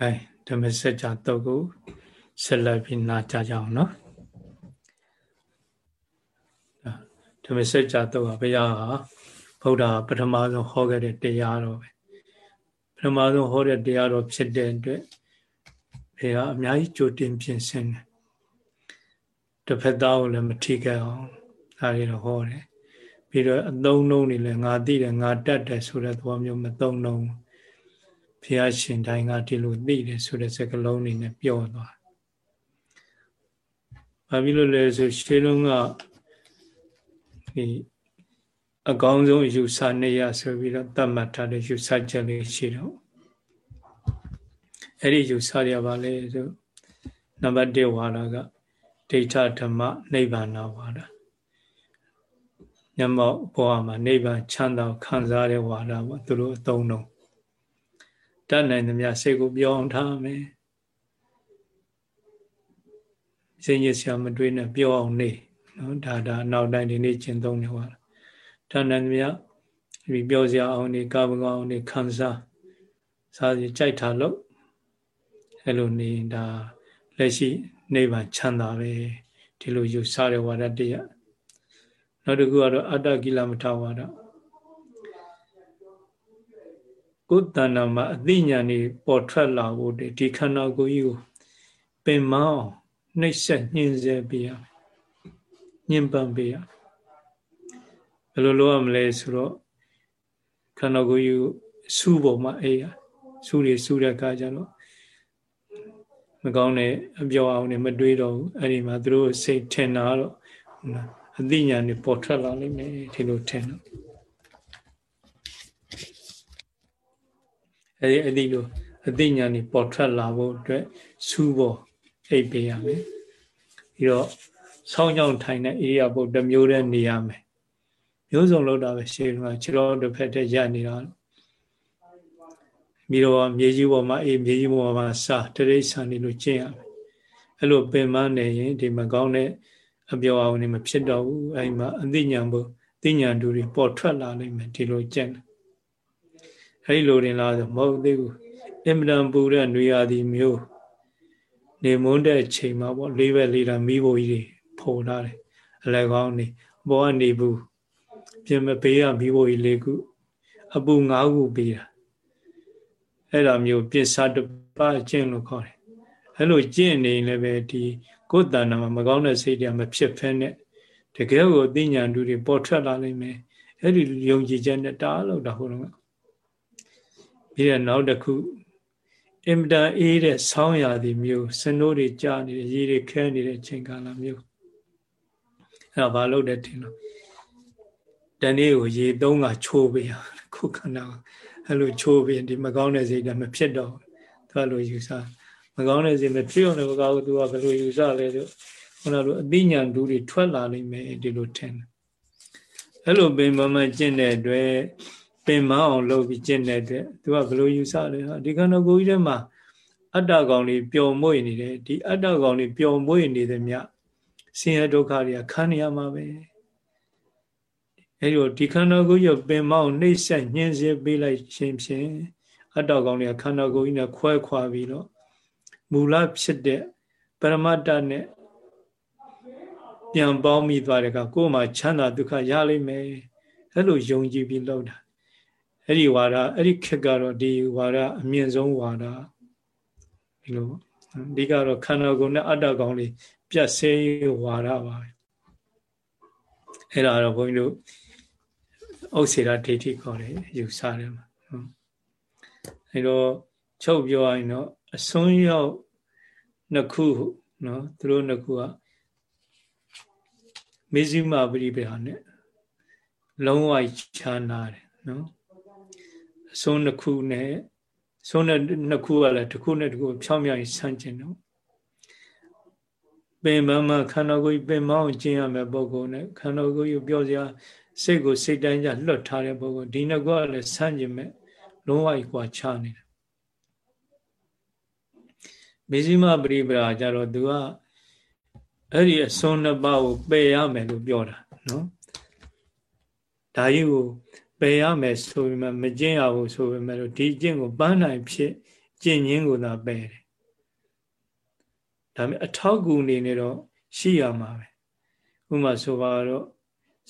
အဲဓမ္မစကြာတုတ်ကိုဆက်လက်ပြီးနာကြကြအောင်နော်ဓမ္မစကြာတုတ်ကဘုရားဟာဗုဒ္ဓပထမဆုံးဟောခဲ့တဲ့တရားတော်ပဲပထမဆုံးဟောတဲ့တရားတော်ဖြစ်တဲ့အတွက်ဘုရားအများကြီးကြိုတင်ပြင်ဆင်တယ်တစ်ဖက်သားကိုလည်းမထိခဲ့အောင်ဒါတွေတော့ဟောတယ်ပြီးတော့အသုံးနှုံးတွေလည်းငါသိတယ်ငါတတ်တယ်ဆိုတဲ့သဘောမျိုးမသုံးနှုံးဘု ရားရှင်တိုင်းကဒီလိုသိတယ်ဆိုတဲ့စကားလုံးတွေနဲ့ပြောသွားဘာဖြစ်လို့လဲဆိုရှေးလုံးကဒီအကောင်းဆုံးယူဆနေရဆိုပြီးတော့သတ်မှတ်ထားတဲ့ယူဆချက်လေးရှိတော့အဲ့ဒီယူဆရပါလေဆိုနံပါတ်1ဝါဒကဒိဋ္ဌဓမ္မနိဗ္ဗာန်ဝါဒညမောဘဝမှာနိဗ္ဗာန်ချမ်းသာခံစားတဲ့ဝါဒပေါ့သူတို့အသုံးလုံး တတ်နိုင်သမျှစိတ်ကိုပြောင်းထားမယ်စိတ်ညစ်ဆရာမတွေးနဲ့ပြောအောင်နေနော်ဒါဒါနောက်တိုင်းဒီနေ့ကျင့်သုံးနေပါလားတတ်နိုင်သမျှဒီပြောစရာအောင်နေကာမကောင်းနေခံစားစားစီကြိုက်တာလို့အဲ့လိုနေဒါလက်ရှိနိဗ္ဗာန်ချမ်းသာပဲဒီလိုယူဆတဲ့ဝါဒတရားနောက်တစ်ခုကတော့အတ္တကိလမထဝါဒ ကိုယ်တဏ္ဍာမှာအသိဉာဏ်นี่ပေါ်ထွက်လာဖို့ဒီခန္ဓာကိုယ်ကြီးကိုပင်မအောင်နှိပ်စက်ညှင်းဆဲပေးရမယ်ညှဉ်းပန်းပေးရဘယ်လိုလုပ်ရမလဲဆိုတော့ခန္ဓာကိုယ်ကြီးကိုစူးပေါ်မှာအေးရစူးတွေစူးတဲ့အခါကျတော့မကောင်းတဲ့အပြောအောင်နေမတွေးတော့ဘူးအဲ့ဒီမှာသူတို့စိတ်ထင်တာတော့အသိဉာဏ်တွေပေါ်ထွက်လာလိမ့်မယ်ဒီလိုထင်တော့ အဲ့ဒီအသိလိုအသိဉာဏ်တွေပေါ်ထွက်လာဖို့အတွက်စူးပေါ်အိပ်ပေးရမယ်ပြီးတော့ဆောင်းကြောင်ထိုင်တဲ့အေရိယာပုတ်တစ်မျိုးတည်းနေရမယ်မျိုးစုံလောက်တာပဲရှေ့ကခြေတော်တစ်ဖက်တည်းရနေတာပြီးတော့မြေကြီးပေါ်မှာအေးမြေကြီးပေါ်မှာစာတရိษံနေလို့ကျင့်ရမယ်အဲ့လိုပင်မနေရင်ဒီမကောင်းတဲ့အပြောအောင်နေမဖြစ်တော့ဘူးအဲ့မှာအသိဉာဏ်ဖို့သိဉာဏ်တူတွေပေါ်ထွက်လာလိမ့်မယ်ဒီလိုကျင့်တယ် အဲ့ဒီလိုတင်လားဆိုမဟုတ်သေးဘူးအင်မတန်ပူတဲ့နေရာဒီမျိုးနေမွန်းတဲ့ချိန်မှာပေါ့လေးပဲလေးတာမိဖို့ကြီးတွေဖော်ထားတယ်အလဲကောင်းနေဘောကနေဘူးပြင်မပေးရမိဖို့ကြီးလေးခုအပူ၅ခုပေးတာအဲ့လိုမျိုးပစ္စာတပကျင့်လို့ခေါ်တယ်အဲ့လိုကျင့်နေလည်းပဲဒီကိုယ်တဏ္ဍာမှာမကောင်းတဲ့စိတ်တွေမဖြစ်ဖဲနဲ့တကယ်ကိုအသိဉာဏ်တူတွေပေါ်ထွက်လာနိုင်မယ်အဲ့ဒီယုံကြည်ချက်နဲ့တားလို့တာဟိုတော့ ပြီးတော့နောက်တစ်ခုအင်မတန်အေးတဲ့ဆောင်းရာသီမျိုးစနိုးတွေကြာနေတယ်ရေတွေခဲနေတဲ့ချိန်ကာလမျိုးအဲ့တော့ဘာလုပ်တယ်ထင်လို့တနေ့ကိုရေသုံးကချိုးပေးရခုခန္ဓာအဲ့လိုချိုးပေးဒီမကောင်းတဲ့စိတ်ကမဖြစ်တော့သူကလိုယူဆမကောင်းတဲ့စိတ်မဖြစ်အောင်လည်းမကောင်းဘူးသူကဘယ်လိုယူဆလဲဆိုခုနလိုအသိဉာဏ်တူတွေထွက်လာနိုင်မယ်ဒီလိုထင်တယ်အဲ့လိုပင်မမကျင့်တဲ့အတွက် ပင်မအောင်လုပ်ပြီးကျင့်တဲ့အတွက်သူကဘယ်လိုယူဆလဲဟာဒီခန္ဓာကိုယ်ကြီးထဲမှာအတ္တကောင်လေးပျော်မွေ့နေတယ်ဒီအတ္တကောင်လေးပျော်မွေ့နေတဲ့မြဆင်းရဲဒုက္ခတွေကခံရမှာပဲအဲဒီတော့ဒီခန္ဓာကိုယ်ရပင်မအောင်နှိမ့်ဆက်ညှင်းဆဲပေးလိုက်ခြင်းဖြင့်အတ္တကောင်တွေကခန္ဓာကိုယ်ကြီးနဲ့ခွဲခွာပြီးတော့မူလဖြစ်တဲ့ပရမတ္တနဲ့ပြန်ပေါင်းမိသွားတဲ့အခါကိုယ်မှာချမ်းသာဒုက္ခရလိမ့်မယ်အဲ့လိုယုံကြည်ပြီးလောက်တာ အဲ့ဒီဝါဒအဲ့ဒီခက်ကတော့ဒီဝါဒအမြင့်ဆုံးဝါဒဒီလိုအဓိကတော့ခန္ဓာကိုယ်နဲ့အတ္တကောင်လေးပြတ်ဆဲဝါဒပါပဲအဲ့ဒါတော့ဘုန်းကြီးတို့ဥစ္စေရဒိဋ္ဌိခေါ်တယ်ယူဆတယ်မှာအဲ့တော့ချုပ်ပြောရရင်တော့အစွန်းရောက်နှစ်ခုနော်သူတို့နှစ်ခုကမေဇိမပရိပေဟာနဲ့လုံးဝခြားနာတယ်နော်အ စွန်းနှစ်ခုနဲ့စွန်းတဲ့နှစ်ခုကလည်းတစ်ခုနဲ့တစ်ခုဖြောင်းမြောင်ဆန့်ကျင်တော့ပင်မမခန္ဓာကိုယ်ပင်မအောင်ကျင့်ရမယ်ပုဂ္ဂိုလ်နဲ့ခန္ဓာကိုယ်ကိုပြောစရာစိတ်ကိုစိတ်တိုင်းကြလွတ်ထားတဲ့ပုဂ္ဂိုလ်ဒီနှစ်ခုကလည်းဆန့်ကျင်မဲ့လုံးဝကွာခြားနေတယ်မေဇိမပရိပရာကြတော့သူကအဲ့ဒီအစွန်းနှစ်ပါးကိုပယ်ရမယ်လို့ပြောတာနော်ဒါကြီးကို ပယ်ရမယ်ဆိုပေမဲ့မကျင့်ရဘူးဆိုပေမဲ့ဒီကျင့်ကိုပန်းနိုင်ဖြစ်ကျင့်ရင်းကိုသာပယ်တယ်ဒါပေမဲ့အထောက်ကူအနေနဲ့တော့ရှိရမှာပဲဥပမာဆိုပါတော့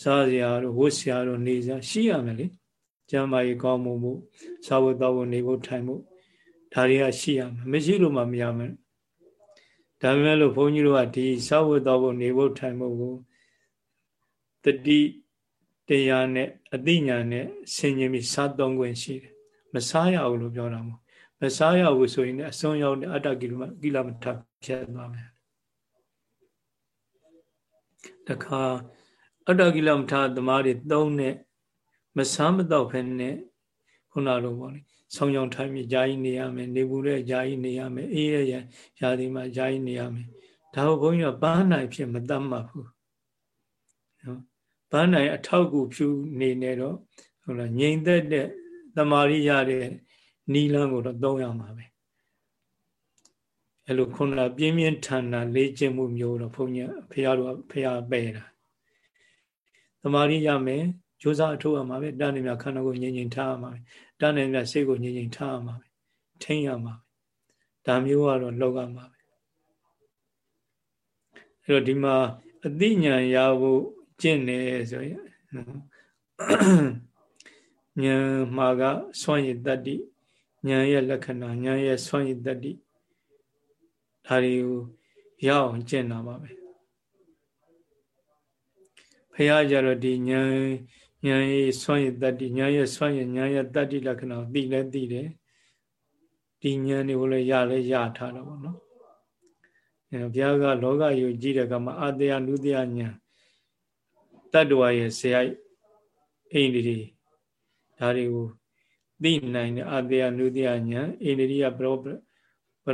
စားစရာတို့ဝတ်စရာတို့နေစရာရှိရမယ်လေကျမ်းမာရေးကောင်းမှုမှုစာဝတ်တော်ဖို့နေဖို့ထိုင်ဖို့ဒါတွေကရှိရမယ်မရှိလို့မှမရမယ်ဒါပေမဲ့လို့ဘုန်းကြီးတို့ကဒီစာဝတ်တော်ဖို့နေဖို့ထိုင်ဖို့ကိုတတိ တရားနဲ့အသိဉာဏ်နဲ့ဆင်ញင်ပြီးစားသုံးခွင့်ရှိတယ်မစားရဘူးလို့ပြောတာမဟုတ်မစားရဘူးဆိုရင်အစွန်းရောက်တဲ့အတ္တကိလမကိလမထဖြတ်သွားမယ်တခါအတ္တကိလမထသမားတွေသုံးနဲ့မဆမ်းမတော့ဖက်နဲ့ခုနလိုပေါ့လေဆောင်းကြောင်ထိုင်ပြီးဂျာကြီးနေရမယ်နေဘူးတဲ့ဂျာကြီးနေရမယ်အေးရရရာသီမှာဂျာကြီးနေရမယ်ဒါကိုဘုန်းကြီးကပန်းနိုင်ဖြစ်မတတ်မှတ်ဘူးနော် ပန်းနိုင်အထောက်ကူဖြူနေနေတော့ဟုတ်လားငြိမ်သက်တဲ့တမာရိရတဲ့နီလန်းကိုတော့သုံးရမှာပဲအဲ့လိုခုနပြင်းပြင်းထန်ထန်လေ့ကျင့်မှုမျိုးတော့ဘုန်းကြီးဖះတို့ဖះပဲ့တာတမာရိရမယ်ကြိုးစားအထောက်အမှာပဲတန်းနေမြခန္ဓာကိုငြိမ်ငြိမ်ထားရမှာပဲတန်းနေမြစိတ်ကိုငြိမ်ငြိမ်ထားရမှာပဲထိန်းရမှာပဲဒါမျိုးကတော့လောက်ရမှာပဲအဲ့တော့ဒီမှာအသိဉာဏ်ရဖို့ ကျင့်နေဆိုရင်ဉာဏ်မှာကစွန့်ရည်တတ္တိဉာဏ်ရဲ့လက္ခဏာဉာဏ်ရဲ့စွန့်ရည်တတ္တိဒါတွေကိုရအောင်ကျင့်တာပါပဲဖះကြတော့ဒီဉာဏ်ဉာဏ်ရဲ့စွန့်ရည်တတ္တိဉာဏ်ရဲ့စွန့်ရည်ဉာဏ်ရဲ့တတ္တိလက္ခဏာကိုသိလဲသိတယ်ဒီဉာဏ်တွေကိုလည်းရလဲရထားတော့ဗောနော်အဲဘုရားကလောကယုံကြည်တဲ့ကမှာအတ္တယနုတ္တယဉာဏ် တတ္တဝါရဲ့ဇေယိုက်အိန္ဒိရီဒါတွေကိုသိနိုင်တဲ့အတ္တယနုတ္တယဉာဏ်အိန္ဒိယပရောပ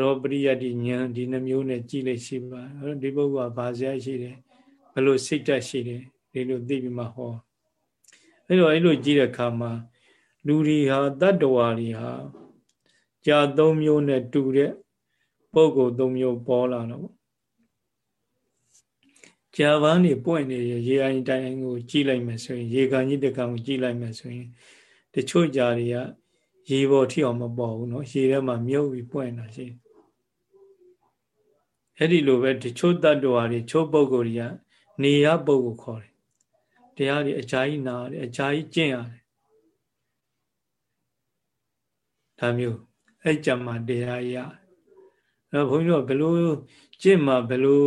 ရောပရိယတိဉာဏ်ဒီနှမျိုးနဲ့ကြည့်လိုက်ရှိပါဒီပုဂ္ဂိုလ်ကဘာဇေယိုက်ရှိတယ်ဘလို့စိတ်တက်ရှိတယ်ဒီလိုသိပြီးမှဟောအဲ့တော့အဲ့လိုကြည့်တဲ့အခါမှာလူတွေဟာတတ္တဝါတွေဟာကြာသုံးမျိုးနဲ့တူတဲ့ပုဂ္ဂိုလ်သုံးမျိုးပေါ်လာတော့ ကြာပန်းနေပွင့်နေရေအိုင်တိုင်းကိုကြည့်လိုက်မယ်ဆိုရင်ရေကန်ကြီးတကန်ကိုကြည့်လိုက်မယ်ဆိုရင်တချို့ကြာတွေကရေပေါ်ထိအောင်မပေါ်ဘူးเนาะရေထဲမှာမြုပ်ပြီးပွင့်တာရှိအဲ့ဒီလိုပဲတချို့တ attva တွေချို့ပုဂ္ဂိုလ်တွေကနေရပုဂ္ဂိုလ်ခေါ်တယ်တရားတွေအကြာကြီးနာတယ်အကြာကြီးကျင့်ရတယ်ဒါမျိုးအဲ့ကြမှာတရားရအဲ့ဘုန်းကြီးတို့ဘယ်လိုကျင့်မှဘယ်လို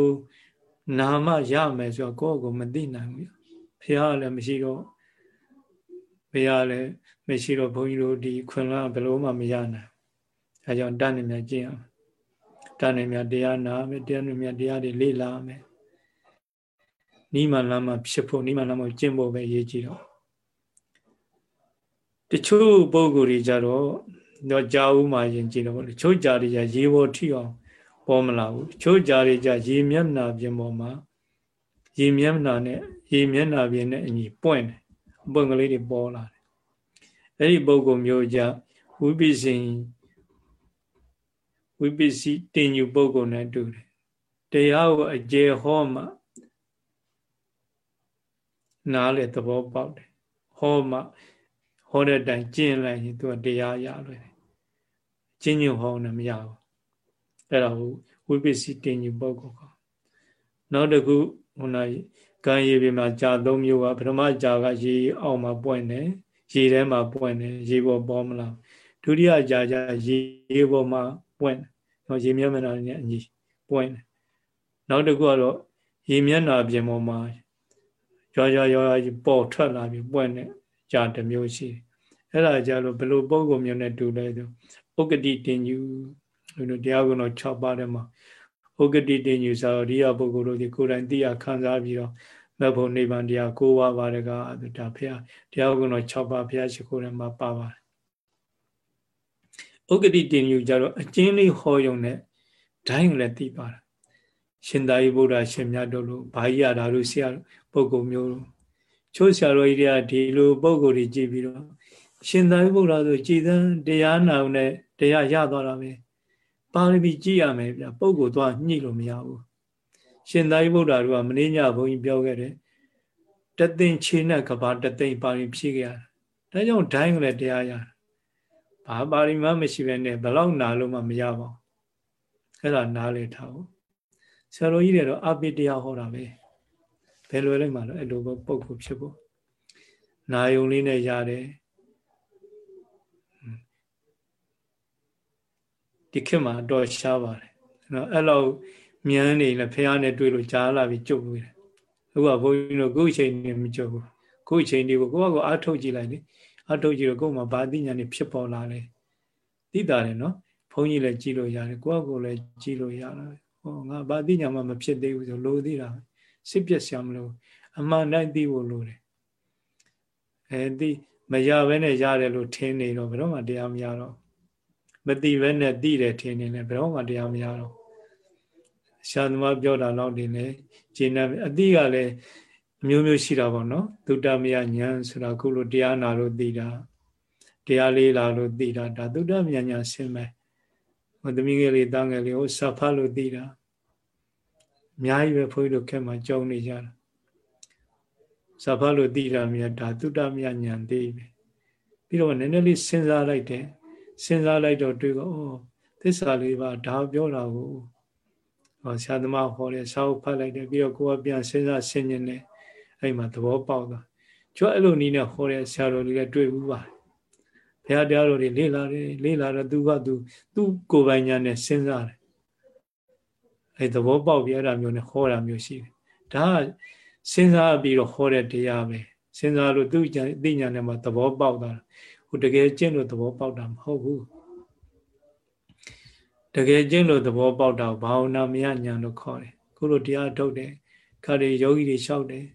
နာမရမယ်ဆိုတော့ကိုယ့်ကိုမသိနိုင်ဘူးဖះလည်းမရှိတော့ဖះလည်းမရှိတော့ဘုန်းကြီးတို့ဒီခွင်လာဘယ်လိုမှမရနိုင်အဲကြောင့်တန်းနေမြကျင့်အောင်တန်းနေမြတရားနာမယ်တရားနေမြတရားတွေလေ့လာမယ်နိမလမ်းမှာဖြစ်ဖို့နိမလမ်းမှာကျင့်ဖို့ပဲရေးကြည့်တော့တချို့ပုဂ္ဂိုလ်တွေကြတော့တော့ကြာဦးမှရင်ကြည့်တော့တချို့ကြာတွေကြရေပေါ်ထိအောင် ပေါ်မလာဘူးတချို့ကြာတွေကြရေမျက်နှာပြင်ပေါ်မှာရေမျက်နှာနဲ့ရေမျက်နှာပြင်နဲ့အညီပွင့်တယ်အပွင့်ကလေးတွေပေါ်လာတယ်အဲ့ဒီပုဂ္ဂိုလ်မျိုးကြဝိပိစိဝိပစ္စည်းတင်ယူပုဂ္ဂိုလ်နဲ့တူတယ်တရားကိုအကျေဟောမှနားလေသဘောပေါက်တယ်ဟောမှဟောတဲ့တိုင်ကျင့်လိုက်ရင်သူကတရားရလွယ်တယ်ကျင့်ညွတ်ဟောနေမရဘူး အဲ့ဒါကိုဝိပစ္စည်းတင်ယူပုဂ္ဂိုလ်ကနောက်တစ်ခုခုနကံရည်ပြမှာကြာသုံးမျိုးကပထမကြာကရေအောက်မှာပွင့်တယ်ရေထဲမှာပွင့်တယ်ရေပေါ်ပေါ်မလားဒုတိယကြာကြာရေပေါ်မှာပွင့်တယ်ရေမျက်နှာနဲ့အညီပွင့်တယ်နောက်တစ်ခုကတော့ရေမျက်နှာပြင်ပေါ်မှာရွာရွာရွာကြီးပေါ်ထွက်လာပြီးပွင့်တဲ့ကြာတစ်မျိုးရှိတယ်အဲ့ဒါကြလို့ဘယ်လိုပုံကုမျိုးနဲ့တူလဲဆိုဥက္ကတိတင်ယူ လို့တရားကုံတော်6ပါးထဲမှာဥက္ကတိတင်ယူဆိုရိယပုဂ္ဂိုလ်တို့ဒီကိုယ်တိုင်သိရခံစားပြီးတော့မဘုံနိဗ္ဗာန်တရားကိုးဝါပါတကားဒါဖះတရားကုံတော်6ပါးဖះရှိခိုးထဲမှာပါပါတယ်ဥက္ကတိတင်ယူကြတော့အကျဉ်းလေးဟောယုံနဲ့ဒိုင်းလည်းသိပါတယ်ရှင်သာရိပုတ္တရှင်မြတ်တို့လိုဘာကြီးရတာလို့ဆရာပုဂ္ဂိုလ်မျိုးချိုးဆရာတော်ကြီးတွေကဒီလိုပုဂ္ဂိုလ်တွေကြည့်ပြီးတော့ရှင်သာရိပုတ္တရာဆိုကြည်သံတရားနာုံနဲ့တရားရသွားတာပဲ ပါရမီကြည့်ရမယ်ဗျပုဂ္ဂိုလ်သွားညှိလို့မရဘူးရှင်သာရိပုတ္တရာကမင်းညဘုန်းကြီးပြောခဲ့တယ်တသိင်ခြေနဲ့ကဘာတသိင်ပါရင်ဖြည့်ခဲ့ရတယ်ဒါကြောင့်ဒိုင်းကလေးတရားရဘာပါရိမမရှိဘဲနဲ့ဘလောက်နာလို့မှမရပါဘူးအဲ့ဒါနားလေထားဖို့ဆရာတော်ကြီးတွေတော့အပိတရားဟောတာပဲဘယ်လိုလဲမှတော့အဲ့လိုပုံကိုဖြစ်ဖို့နာယုံလေးနဲ့ရတယ် ဒီခေတ်မှာတော့ရှားပါတယ်နော်အဲ့လောက်မြန်နေလဲဖះနဲ့တွေ့လို့ကြားလာပြီးကြုတ်လို့တယ်အခုကဘုန်းကြီးတို့ခုအချိန်နေမကြုတ်ဘူးခုအချိန်ဒီကိုကိုယ့်ကကိုအားထုတ်ကြည့်လိုက်လေအားထုတ်ကြည့်တော့ကိုယ်မှာဗာတိညာနေဖြစ်ပေါ်လာတယ်သိတာတယ်နော်ဘုန်းကြီးလည်းကြည့်လို့ရတယ်ကိုယ့်ကိုလည်းကြည့်လို့ရတာဟောငါဗာတိညာမှမဖြစ်သေးဘူးဆိုလို့သိတာစစ်ပြက်ဆံမလို့အမှန်တိုင်းသိဖို့လိုတယ်အဲဒီမရဘဲနဲ့ရတယ်လို့ထင်နေတော့ဘယ်တော့မှတရားမရတော့ မသိဘဲနဲ့သိတယ်ထင်နေလဲဘယ်တော့မှတရားမရတော့ရှာသမားပြောတာတော့ဒီလေဂျင်းနဲ့အတိကလည်းအမျိုးမျိုးရှိတာပေါ့နော်သုတမယဉာဏ်ဆိုတာခုလိုတရားနာလို့သိတာတရားလေးလာလို့သိတာဒါသုတမယဉာဏ်ဆင်းမဲ့ဟိုသမီးငယ်လေးတားငယ်လေးဟိုစာဖတ်လို့သိတာအများကြီးပဲဘုန်းကြီးတို့ခက်မှကြောင်းနေကြတာစာဖတ်လို့သိတာမြတ်ဒါသုတမယဉာဏ်သိပဲပြီးတော့နည်းနည်းလေးစဉ်းစားလိုက်တယ် စဉ်းစားလိုက်တော့တွေ့ကောဩသစ္စာလေးပါဒါပြောတာကိုဟောဆရာသမားဟောတယ်စာအုပ်ဖတ်လိုက်တယ်ပြီးတော့ကိုယ်ကပြန်စဉ်းစားဆင်ញင်တယ်အဲ့မှာသဘောပေါက်တာကျွတ်အဲ့လိုနီးနဲ့ဟောတဲ့ဆရာတော်လေးလည်းတွေ့ဘူးပါဘုရားတရားတော်တွေလေ့လာတယ်လေ့လာတော့သူကသူသူ့ကိုယ်ပိုင်ညာနဲ့စဉ်းစားတယ်အဲ့သဘောပေါက်ပြီးအဲ့ဒါမျိုးနဲ့ဟောတာမျိုးရှိတယ်ဒါကစဉ်းစားပြီးတော့ဟောတဲ့တရားပဲစဉ်းစားလို့သူ့ဉာဏ်အသိဉာဏ်နဲ့မှသဘောပေါက်တာ ဟိုတကယ်ကျင့်လို့သဘောပေါက်တာမဟုတ်ဘူးတကယ်ကျင့်လို့သဘောပေါက်တာဘာဝနာမယညာလို့ခေါ်တယ်ခုလိုတရားထုတ်တယ်ခါတွေယောဂီတွေလျှောက်တယ်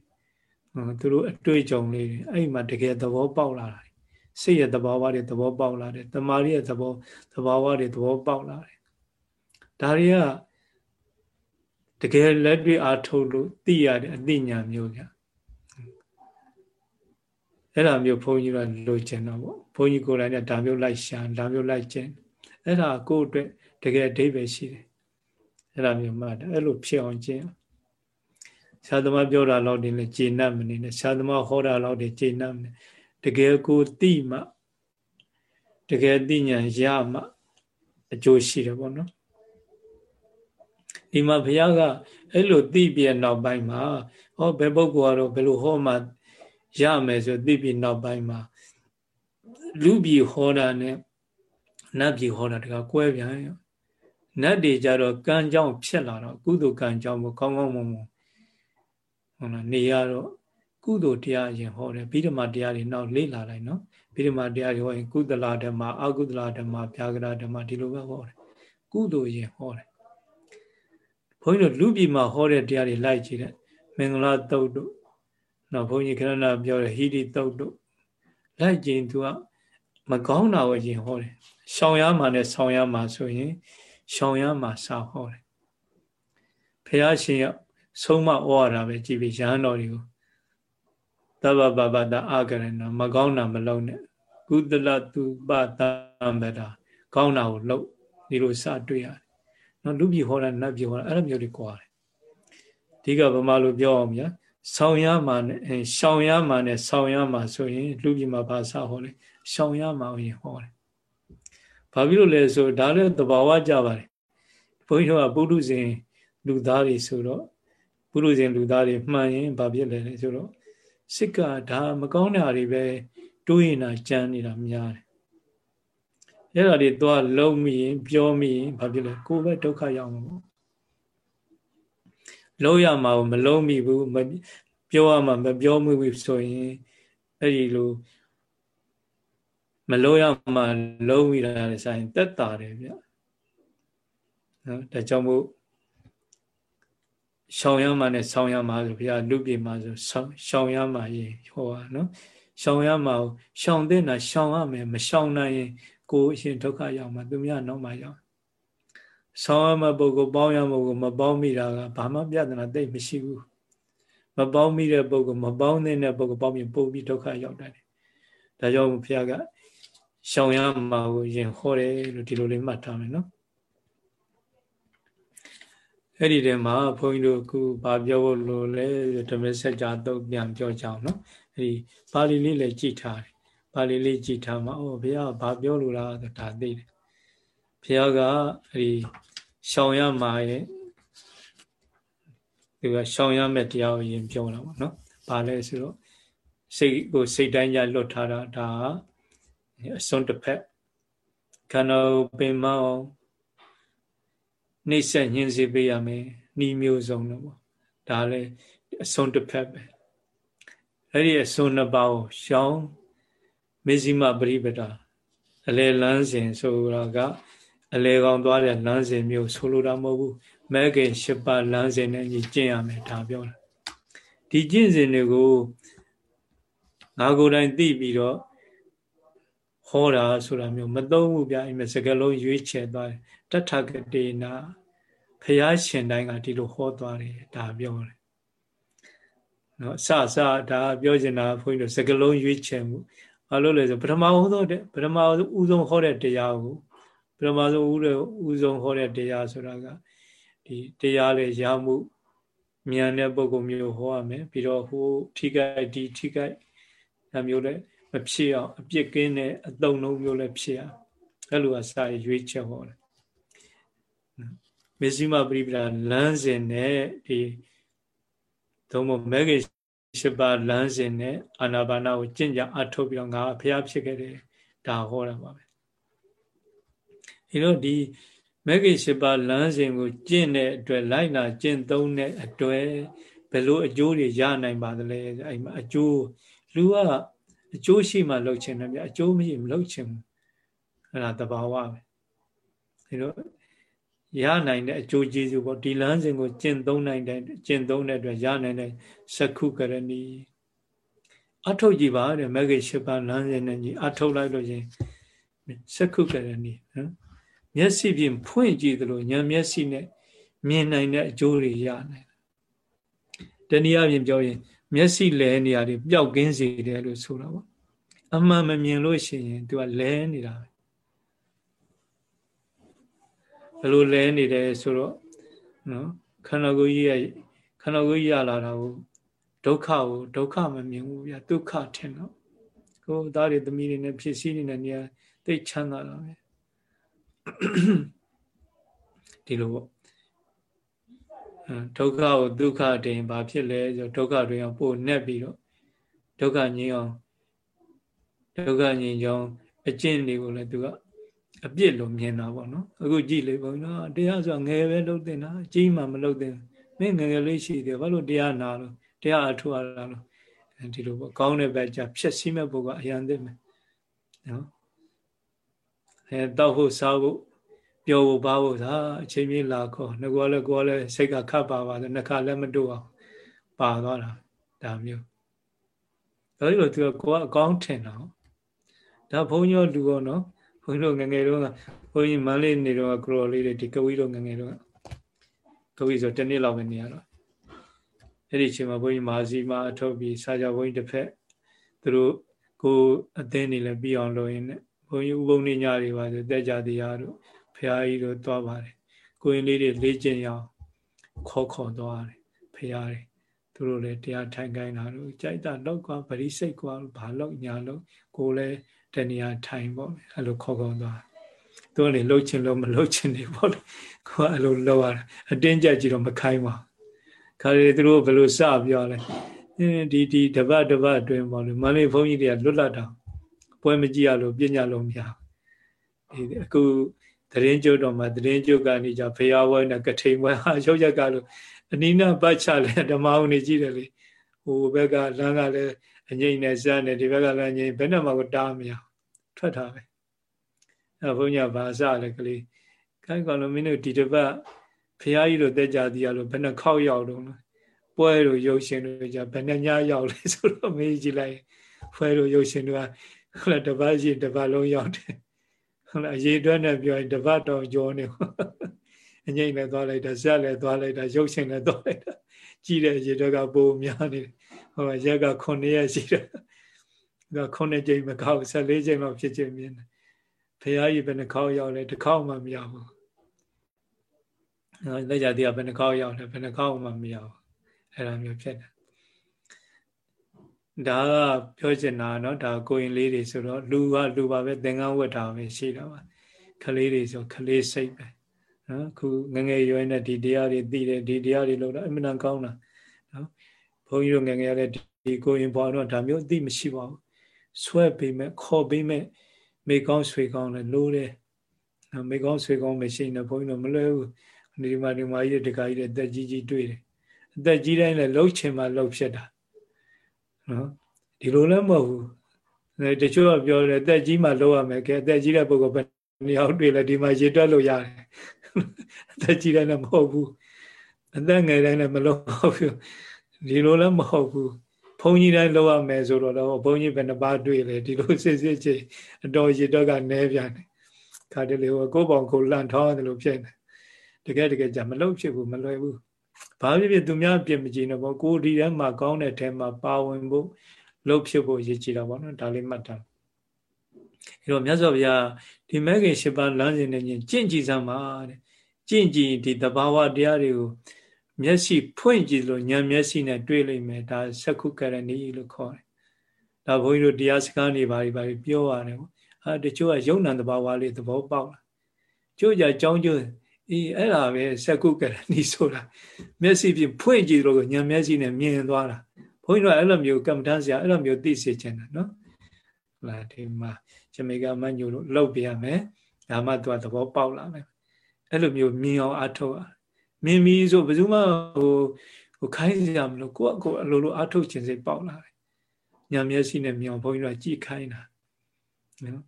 သူတို့အတွေ့အကြုံလေးတွေအဲ့မှာတကယ်သဘောပေါက်လာတာစိတ်ရဲ့သဘောဝတွေသဘောပေါက်လာတယ်တမာရီရဲ့သဘောသဘောဝတွေသဘောပေါက်လာတယ်ဒါတွေကတကယ်လက်တွေ့အားထုတ်လို့သိရတဲ့အသိဉာဏ်မျိုးဗျ အဲ့ဒါမျိုးဘုန်းကြီးကလိုချင်တော့ဗောဘုန်းကြီးကိုယ်တိုင်ကဒါမျိုးလိုက်ရှာဒါမျိုးလိုက်ကျင့်အဲ့ဒါကိုယ့်အတွက်တကယ်အဓိပ္ပာယ်ရှိတယ်အဲ့ဒါမျိုးမှအဲ့လိုဖြစ်အောင်ကျင့်ဆရာသမားပြောတာတော့ဒီလေကျေနပ်မနေနဲ့ဆရာသမားဟောတာတော့ဒီကျေနပ်မနေတကယ်ကိုသိမှတကယ်သိဉာဏ်ရမှအကျိုးရှိတယ်ပေါ့နော်ဒီမှာဘုရားကအဲ့လိုသိပြနောက်ပိုင်းမှာဟောဘယ်ပုဂ္ဂိုလ်ကတော့ဘယ်လိုဟောမှ ရမယ်ဆိုသိပြနောက်ပိုင်းမှာလူပြည်ဟောတာနဲ့နတ်ပြည်ဟောတာတကကွဲပြန်ရောနတ်တွေကြတော့ကံကြောင့်ဖြစ်လာတော့ကုသိုလ်ကံကြောင့်မကောင်းကောင်းမွန်မွန်ဟုတ်လားနေရတော့ကုသိုလ်တရားရင်ဟောတယ်ပြီးဓမ္မတရားတွေနောက်လေ့လာလိုက်နော်ပြီးဓမ္မတရားတွေဟောရင် ကုသလဓမ္မအကုသလဓမ္မဗျာဂရဓမ္မဒီလိုပဲဟောတယ်ကုသိုလ်ရင်ဟောတယ်ဘုန်းကြီးတို့လူပြည်မှာဟောတဲ့တရားတွေလိုက်ကြည့်တဲ့မင်္ဂလာတုတ်တို့ နောက်ဘုန်းကြီးခရဏပြောတဲ့ဟိရိတုတ်တို့လိုက်ကြည့်သူကမကောင်းတာကိုရင်ဟောတယ်ရှောင်ရမှာနဲ့ဆောင်ရမှာဆိုရင်ရှောင်ရမှာစာဟောတယ်ဖះရှင်ရဆုံးမဩဝါဒပဲကြည်ပြီးရဟန်းတော်တွေကိုသဗ္ဗပပတအာကရဏမကောင်းတာမလုံးနဲ့ကုသလတုပတံဗတာကောင်းတာကိုလုပ်ဒီလိုစတွေ့ရတယ်နော်လူပြည်ဟောတာနတ်ပြည်ဟောတာအဲ့လိုမျိုးတွေကြွားတယ်အဓိကဗမာလိုပြောအောင်ဗျာ ဆောင်ရမှာနဲ့ရှောင်ရမှာနဲ့ဆောင်ရမှာဆိုရင်လူပြည်မှာဘာစဟောလဲရှောင်ရမှာရင်ဟောတယ်ဘာဖြစ်လို့လဲဆိုဒါလည်းသဘာဝကြပါတယ်ဘုန်းကြီးတို့ကပုရုဇဉ်လူသားတွေဆိုတော့ပုရုဇဉ်လူသားတွေမှန်ရင်ဘာဖြစ်လဲလဲဆိုတော့စိတ်ကဒါမကောင်းတာတွေပဲတွေးနေတာကြမ်းနေတာများတယ်အဲ့ဒါတွေသွားလုံးမိရင်ပြောမိရင်ဘာဖြစ်လဲကိုယ်ပဲဒုက္ခရောက်မှာပေါ့ လုံးရမှာမလုံးမိဘူးမပြောရမှာမပြောမိဘူးဆိုရင်အဲ့ဒီလိုမလုံးရမှာလုံးမိတာလည်းဆိုင်တက်တာတယ်ဗျနော်ဒါကြောင့်မို့ရှောင်ရမှာနဲ့ဆောင်းရမှာဆိုဘုရားလူပြေမှာဆိုရှောင်ရမှာရင်ဟောပါနော်ရှောင်ရမှာရှောင်တဲ့နာရှောင်ရမယ်မရှောင်နိုင်ရင်ကိုယ်အရှင်ဒုက္ခရောက်မှာသူများနောက်မှရောက် ဆောင်းရမှာပုဂ္ဂိုလ်ပေါင်းရမှာကိုမပေါင်းမိတာကဘာမှပြဿနာတိတ်မရှိဘူးမပေါင်းမိတဲ့ပုဂ္ဂိုလ်မပေါင်းတဲ့ပုဂ္ဂိုလ်ပေါင်းပြီးပုတ်ပြီးဒုက္ခရောက်တယ်ဒါကြောင့်ဘုရားကရှောင်ရမှာကိုရင်ဟောတယ်လို့ဒီလိုလေးမှတ်ထားမယ်နော်အဲ့ဒီထဲမှာဘုန်းကြီးတို့ခုဘာပြောဖို့လို့လဲဓမ္မစကြာတုတ်ပြန်ပြောကြအောင်နော်အဲ့ဒီပါဠိလေးလည်းကြည်ထားတယ်ပါဠိလေးကြည်ထားမှာအော်ဘုရားဘာပြောလို့လားဆိုဒါသိတယ်ဘုရားကအဲဒီ ရှောင်ရမှာရဲ့သူကရှောင်ရမဲ့တရားကိုရင်ပြောတာပေါ့နော်ဘာလဲဆိုတော့စိတ်ကိုစိတ်တိုင်းကြလွတ်ထားတာဒါအစွန်းတစ်ဖက်ခန္ဓာကိုပင်မအောင်နှိမ့်ဆက်ညှင်းစေပေးရမယ်နှီးမျိုးစုံတော့ပေါ့ဒါလည်းအစွန်းတစ်ဖက်ပဲအဲ့ဒီအစွန်းနှစ်ပါးကိုရှောင်းမေဇိမပရိပဒအလေလန်းစဉ်ဆိုတာက အလေကောင်သွားတဲ့လမ်းစဉ်မျိုးဆိုလိုတာမဟုတ်ဘူးမဲခင်၈ပါးလမ်းစဉ်နဲ့ညီကျင့်ရမယ်ဒါပြောတာဒီကျင့်စဉ်တွေကိုငါကိုယ်တိုင်သိပြီးတော့ဟောတာဆိုတာမျိုးမသုံးဘူးဗျအိမ်မှာစကလုံးရွေးချယ်သွားတယ်တထကတေနာဖះရှင်တိုင်းကဒီလိုဟောသွားတယ်ဒါပြောတယ်နော်အစအစဒါပြောချင်တာဘုန်းကြီးတို့စကလုံးရွေးချယ်မှုဘာလို့လဲဆိုပထမဦးဆုံးပထမဦးဆုံးဟောတဲ့တရားကို ပထမဆုံးဦးတဲ့ဦးဆုံးဟောတဲ့တရားဆိုတာကဒီတရားလေရမှုမြန်တဲ့ပုံကုမျိုးဟောရမယ်ပြီးတော့ဟိုထိခိုက်ဒီထိခိုက်ဒါမျိုးလည်းမဖြစ်အောင်အပြစ်ကင်းတဲ့အတုံလုံးမျိုးလည်းဖြစ်အောင်အဲ့လိုအစာရွေးချက်ဟောတယ်မေဇိမပရိပဒါလမ်းစဉ်နဲ့ဒီသုံးဖို့မဲကေရှိပါလမ်းစဉ်နဲ့အာနာပါနာကိုကျင့်ကြအထုတ်ပြီးတော့ငါဖျားဖြစ်ခဲ့တယ်ဒါဟောတာပါပဲ အဲတော့ဒီမဲကေရှိပါလမ်းစဉ်ကိုကျင့်တဲ့အတွက်လိုက်နာကျင့်သုံးတဲ့အတွက်ဘယ်လိုအကျိုးတွေရနိုင်ပါသလဲအဲ့မှာအကျိုးလူကအကျိုးရှိမှလုပ်ချင်တယ်ဗျအကျိုးမရှိမလုပ်ချင်ဘူးအဲ့ဒါတဘာဝပဲအဲတော့ရနိုင်တဲ့အကျိုးကျေးဇူးပေါ့ဒီလမ်းစဉ်ကိုကျင့်သုံးနိုင်တဲ့ကျင့်သုံးတဲ့အတွက်ရနိုင်တဲ့စကုကရဏီအထုတ်ကြည့်ပါတဲ့မဂ္ဂင်၈ပါးလမ်းစဉ်နဲ့ကြီးအထုတ်လိုက်လို့ချင်းစကုကရဏီနော် မျက်စိဖြင့်ဖွင့်ကြည့်သလိုဉာဏ်မျက်စိနဲ့မြင်နိုင်တဲ့အကျိုးတွေရနိုင်တယ်တနည်းအားဖြင့်ပြောရင် မျက်စိလဲနေရာတွေပျောက်ကင်းစေတယ်လို့ဆိုတာပေါ့အမှန်မမြင်လို့ရှိရင်သူကလဲနေတာပဲဘယ်လိုလဲနေတယ်ဆိုတော့နော်ခန္ဓာကိုယ်ကြီးရဲ့ခန္ဓာကိုယ်ကြီးရလာတာကိုဒုက္ခကိုဒုက္ခမမြင်ဘူးဗျာဒုက္ခထင်တော့ကိုယ်သားတွေသမီးတွေနဲ့ဖြစ်စည်းနေတဲ့နေရာသိချမ်းသာတာပဲ ဒီလိုပေါ့ဒုက္ခကိုဒုက္ခတင်ဘာဖြစ်လဲဆိုဒုက္ခတွေအောင်ပို့နှက်ပြီးတော့ဒုက္ခငြိမ်းအောင်ဒုက္ခငြိမ်းကြောင်းအကျင့်တွေကိုလည်းသူကအပြစ်လို့မြင်တာပေါ့နော်အခုကြည့်လေဘုန်းကြီးတရားဆိုငယ်ပဲလုပ်တင်တာအကြီးမှမလုပ်တင်မင်းငယ်ငယ်လေးရှိတယ်ဘာလို့တရားနာလို့တရားအထုရတာလို့ဒီလိုပေါ့ကောင်းတဲ့ဘက်ကျဖြက်စီးမဲ့ပုဂ္ဂိုလ်အရန်သိမယ်နော် အဲတော့ဟုတ်စားဖို့ပြောဖို့ပါဖို့သာအချိန်ကြီးလာခေါ်ငကောလည်းကိုယ်လည်းစိတ်ကခတ်ပါပါဆိုနှစ်ခါလည်းမတို့အောင်ပါသွားတာဒါမျိုးဒါလို့သူကကိုယ်ကအကောင်းထင်တာဒါဘုန်းကြီးတို့လူကောနော်ဘုန်းကြီးတို့ငငယ်တုန်းကဘုန်းကြီးမန်းလေးနေတော့ကရော်လေးတွေဒီကဝီတို့ငငယ်တုန်းကကဝီဆိုတစ်နှစ်လောက်ပဲနေရတော့အဲ့ဒီအချိန်မှာဘုန်းကြီးမာစီမာအထုတ်ပြီးစာကြဘုန်းကြီးတစ်ဖက်သူတို့ကိုအသင်းနေလည်းပြီးအောင်လုပ်ရင်းနဲ့ ဘုန်းကြီးဥပုံနေညတွေပါဆိုတက်ကြတရားတို့ဖရာကြီးတို့သွားပါတယ်ကိုရင်လေးတွေလေ့ကျင့်ရအောင်ခေါ်ခေါ်သွားတယ်ဖရာတွေသူတို့လည်းတရားထိုင်ခိုင်းတာတို့ကြိုက်တာတော့ကွာဗရိစိတ်ကွာဘာလို့ညာလို့ကိုလည်းတဏှာထိုင်ပေါ့အဲ့လိုခေါ်ခေါ်သွားသူကလေလှုပ်ချင်လို့မလှုပ်ချင်နေပေါ့လေကိုကအဲ့လိုလှုပ်ရတာအတင်းကြပ်ကြည့်တော့မခိုင်းပါခါရီသူတို့ဘယ်လိုစပြောလဲဒီဒီတပတ်တပတ်အတွင်းပေါ့လေမန္တလေးဘုန်းကြီးတွေကလွတ်လပ်တာ ပွဲမကြည့်ရလို့ပြညာလို့မရဒီအခုသတင်းကျုပ်တော်မှာသတင်းကျုပ်ကနေကြဖရာဝဲနဲ့ကထိန်ဝဲဟာရုပ်ရက်ကလို့အနိနာပတ်ချလဲဓမ္မအောင်နေကြည့်တယ်လေဟိုဘက်ကလမ်းကလည်းအငိမ့်နဲ့စမ်းတယ်ဒီဘက်ကလည်းအငိမ့်ဘယ်နဲ့မှကိုတားမရထွက်တာပဲအဲဘုန်းကြီးကဘာစလဲကလေးခိုင်းကောင်လို့မင်းတို့ဒီတစ်ပတ်ဖရာကြီးတို့တက်ကြသည်ရလို့ဘယ်နှခေါက်ရောက်တော့ပွဲတို့ရုပ်ရှင်တို့ကြဘယ်နှညရောက်လဲဆိုတော့မေးကြည့်လိုက်ဖွဲတို့ရုပ်ရှင်တို့က ဟုတ်လားတပတ်ရှိတပတ်လုံးရောက်တယ်ဟုတ်လားအရေးအတွက်နဲ့ပြောရင်တပတ်တော့ကြောနေအငိမ့်လည်းသွားလိုက်တာဇက်လည်းသွားလိုက်တာရုပ်ရှင်လည်းသွားလိုက်တာကြည့်တဲ့အရေးအတွက်ကပိုများနေတယ်ဟိုရက်က9ရက်ရှိတယ်ဒါ9ကြိမ်မကောက်14ကြိမ်မှဖြစ်ခြင်းမြင်တယ်ဖះကြီးဘယ်နှခေါက်ရောက်လဲတစ်ခေါက်မှမရဘူးအဲလက်ကြတိကဘယ်နှခေါက်ရောက်လဲဘယ်နှခေါက်မှမရဘူးအဲ့လိုမျိုးဖြစ်တယ် ဒါကပြောချင်တာเนาะဒါကိုရင်လေးတွေဆိုတော့လူကလူပါပဲသင်္ကန်းဝတ်တာပဲရှိတာပါခလေးတွေဆိုခလေးစိတ်ပဲနော်ခုငငယ်ရွယ်နဲ့ဒီတရားတွေသိတယ်ဒီတရားတွေလို့တော့အမှန်တန်ကောင်းတာနော်ဘုန်းကြီးတို့ငငယ်ရတဲ့ဒီကိုရင်ပေါ်တော့ဒါမျိုးအသိမရှိပါဘူးဆွဲပေးမဲ့ခေါ်ပေးမဲ့မိကောင်းဆွေကောင်းလည်းလို့တယ်နော်မိကောင်းဆွေကောင်းမရှိနေဘုန်းကြီးတို့မလွယ်ဘူးဒီမှာဒီမှာကြီးတခါကြီးတဲ့တက်ကြီးကြီးတွေ့တယ်အသက်ကြီးတိုင်းလည်းလှုပ်ချင်မှလှုပ်ဖြစ်တာ နော်ဒီလိုလည်းမဟုတ်ဘူးတချို့ကပြောတယ်အသက်ကြီးမှလှုပ်ရမယ်ကဲအသက်ကြီးတဲ့ပုဂ္ဂိုလ်ပဲနေအောင်တွေ့လဲဒီမှာရေတွက်လို့ရတယ်အသက်ကြီးတိုင်းလည်းမဟုတ်ဘူးအသက်ငယ်တိုင်းလည်းမလှုပ်ဘူးဒီလိုလည်းမဟုတ်ဘူးဘုန်းကြီးတိုင်းလှုပ်ရမယ်ဆိုတော့တော့ဘုန်းကြီးဘယ်နှပါတွေ့လဲဒီလိုစစ်စစ်ချင်းအတော်ရေတွက်ကနဲပြန်တယ်ခါတလေဟိုကိုယ်ပေါင်ကိုလန့်ထောင်းတယ်လို့ဖြစ်နေတကယ်တကယ်ကြမလှုပ်ဖြစ်ဘူးမလွယ်ဘူး ဘာဖြစ်ဖြစ်သူများပြင်မကြည့်တော့ဘောကိုဒီထဲမှာကောင်းတဲ့ထဲမှာပါဝင်ဖို့လှုပ်ဖြစ်ဖို့ရည်ကြည်တာပေါ့နော်ဒါလေးမှတ်ထားအဲတော့မြတ်စွာဘုရားဒီမဲခင်၈ပါးလမ်းစဉ်နဲ့ကျင့်ကြည်စမ်းပါတဲ့ကျင့်ကြည်ဒီတဘာဝတရားတွေကိုမျက်စိဖွင့်ကြည့်လို့ဉာဏ်မျက်စိနဲ့တွေ့လိမ့်မယ်ဒါသက္ခုကရဏီလို့ခေါ်တယ်ဒါဘုန်းကြီးတို့တရားစကားနေပါပြီပါပြောရတယ်ပေါ့အဲတချို့ကယုံနံတဘာဝလေးသဘောပေါက်လာကျို့ကြအကြောင်းကျိုး အေးအဲ့ဒါပဲစက္ကုကရဏီဆိုတာမျက်စိဖြင့်ဖွင့်ကြည့်လို့ညံမျက်စိနဲ့မြင်သွားတာဘုန်းကြီးတို့အဲ့လိုမျိုးကမ္မဋ္ဌာန်းဆရာအဲ့လိုမျိုးသိစေချင်တာနော်ဟုတ်လားဒီမှာရှမေကမညို့လို့လောက်ပြရမယ်ဒါမှသူကသဘောပေါက်လာမယ်အဲ့လိုမျိုးမြင်အောင်အထုတ်မြင်ပြီးဆိုဘယ်သူမှဟိုဟိုခိုင်းကြမလို့ကိုယ့်အကိုအလိုလိုအထုတ်ခြင်းစိတ်ပေါက်လာတယ်ညံမျက်စိနဲ့မြင်အောင်ဘုန်းကြီးတို့ကြည်ခိုင်းတာနော်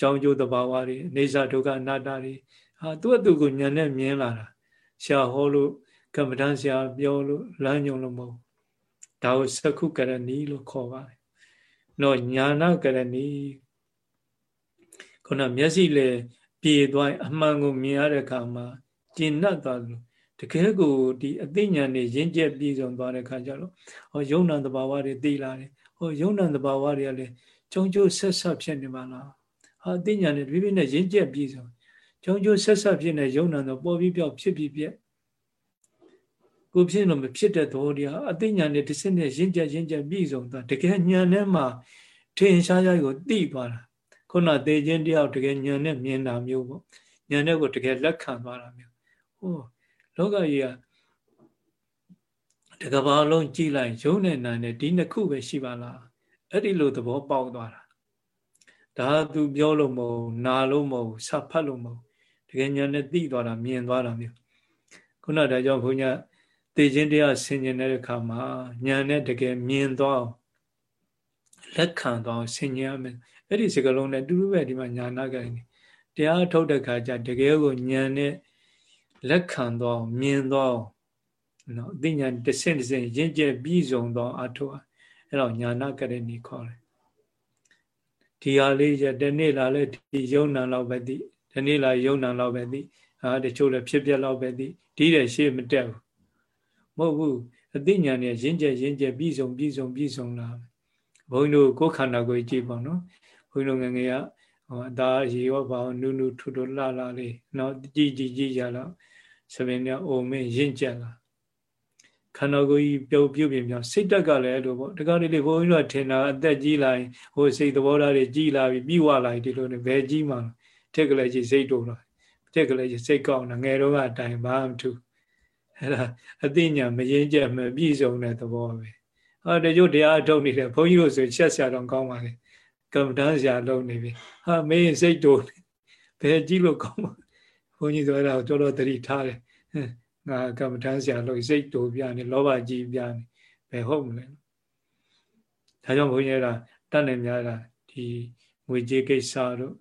ကြောင်းကျိုးသဘာဝတွေနေစာဒုက္ခအနတ္တတွေ ဟာသူ့အတူကိုညံနဲ့မြင်လာတာဆရာဟောလို့ကမ္မဋ္ဌာန်းဆရာပြောလို့လမ်းညွန်လို့မဟုတ်ဒါကိုသကုကရဏီလို့ခေါ်ပါတယ်နော်ညာနာကရဏီခုနမျက်စိလေပြေသွားအမှန်ကိုမြင်ရတဲ့အခါမှာကျင့်납သွားလို့တကယ်ကိုဒီအသိဉာဏ်နဲ့ရင့်ကျက်ပြီးဆုံးသွားတဲ့အခါကျတော့ဟောယုံ nant တဘာဝတွေသိလာတယ်ဟောယုံ nant တဘာဝတွေကလည်းကြုံကြိုးဆက်ဆက်ဖြစ်နေပါလားဟာအသိဉာဏ်နဲ့တပြည့်ပြည့်နဲ့ရင့်ကျက်ပြီးဆုံး ကျုံကျိုးဆက်ဆက်ဖြစ်နေယုံနံတော့ပေါ်ပြီးပြောက်ဖြစ်ပြီးပြက်ကိုဖြစ်လို့မဖြစ်တဲ့သဘောတရားအသိဉာဏ်နဲ့တစ်စက်နဲ့ရင့်ကြရင့်ကြပြီးဆုံးသွားတကယ်ဉာဏ်နဲ့မှထင်ရှားရှားကိုသိသွားတာခုနသေခြင်းတယောက်တကယ်ဉာဏ်နဲ့မြင်တာမျိုးပေါ့ဉာဏ်နဲ့ကိုတကယ်လက်ခံသွားတာမျိုးဟောလောကကြီးကတကဘာလုံးကြည်လိုက်ယုံနဲ့နာနဲ့ဒီနှစ်ခုပဲရှိပါလားအဲ့ဒီလိုသဘောပေါက်သွားတာဒါသူပြောလို့မဟုတ်နာလို့မဟုတ်စဖတ်လို့မဟုတ် တကယ်ညာနဲ့သိသွားတာမြင်သွားတာမျိုးခုနဒါကြောင့်ဘုညာသိခြင်းတရားဆင်ញင်တဲ့အခါမှာညာနဲ့တကယ်မြင်သွားလက်ခံသွားဆင်ញင်ရမယ်အဲ့ဒီစကလုံးနဲ့တူတူပဲဒီမှာညာနာကိုင်းတရားထုတ်တဲ့ခါကျတကယ်ကိုညာနဲ့လက်ခံသွားမြင်သွားနော်အသိဉာဏ်တစ်ဆင့်တစ်ဆင့်ရင့်ကျက်ပြီးဆုံးသောအထုအဲ့တော့ညာနာကရဏီခေါ်တယ်ဒီဟာလေးရတနေ့လာလဲဒီယုံနံလောက်ပဲသိ ဒီနေ့လာယုံနံလောက်ပဲသိဟာတချို့လည်းဖြစ်ပြက်လောက်ပဲသိဒီတဲ့ရှေ့မတက်ဘူးမဟုတ်ဘူးအသိဉာဏ်နဲ့ရင်းကျက်ရင်းကျက်ပြီးဆုံးပြီးဆုံးပြီးဆုံးလာဘုန်းကြီးတို့ကိုယ်ခန္ဓာကိုယ်ကြည့်ပါနော်ဘုန်းကြီးတို့ငငယ်ကဟောအသားရေရောပါနုနုထူထူလှလှလေးနော်ကြည်ကြည်ကြည်ရတော့သပင်များအိုမင်းရင့်ကျက်လာခန္ဓာကိုယ်ကြီးပြုတ်ပြုတ်ပြင်ပြောစိတ်တက်ကလည်းအဲ့လိုပေါ့တကားလေးလေးဘုန်းကြီးတို့ထင်တာအသက်ကြီးလာရင်ဟိုစိတ်သဘောထားတွေကြီးလာပြီပြီးဝလာပြီဒီလိုနဲ့ဘယ်ကြီးမှ ထက်ကလေးကြီးစိတ်တိုးလာထက်ကလေးကြီးစိတ်ကောင်းတာငယ်တော့ကအတိုင်ဘာမှမထူအဲ့ဒါအသိဉာဏ်မရင်ကျက်မပြည့်စုံတဲ့သဘောပဲဟာတချို့တရားအထုတ်နေတယ်ဘုန်းကြီးတို့ဆိုချက်ဆရာတော်ကောင်းပါလေကမ္မဋ္ဌာန်းဆရာလုပ်နေပြီဟာမင်းစိတ်တိုးဘယ်ကြည့်လို့ကောင်းပါဘုန်းကြီးဆိုအဲ့ဒါကိုတော်တော်သတိထားတယ်ငါကမ္မထမ်းဆရာလို့စိတ်တူပြနေလောဘကြီးပြနေဘယ်ဟုတ်မလဲဒါကြောင့်ဘုန်းကြီးကတတ်နေများတာဒီငွေကြေးကိစ္စတို့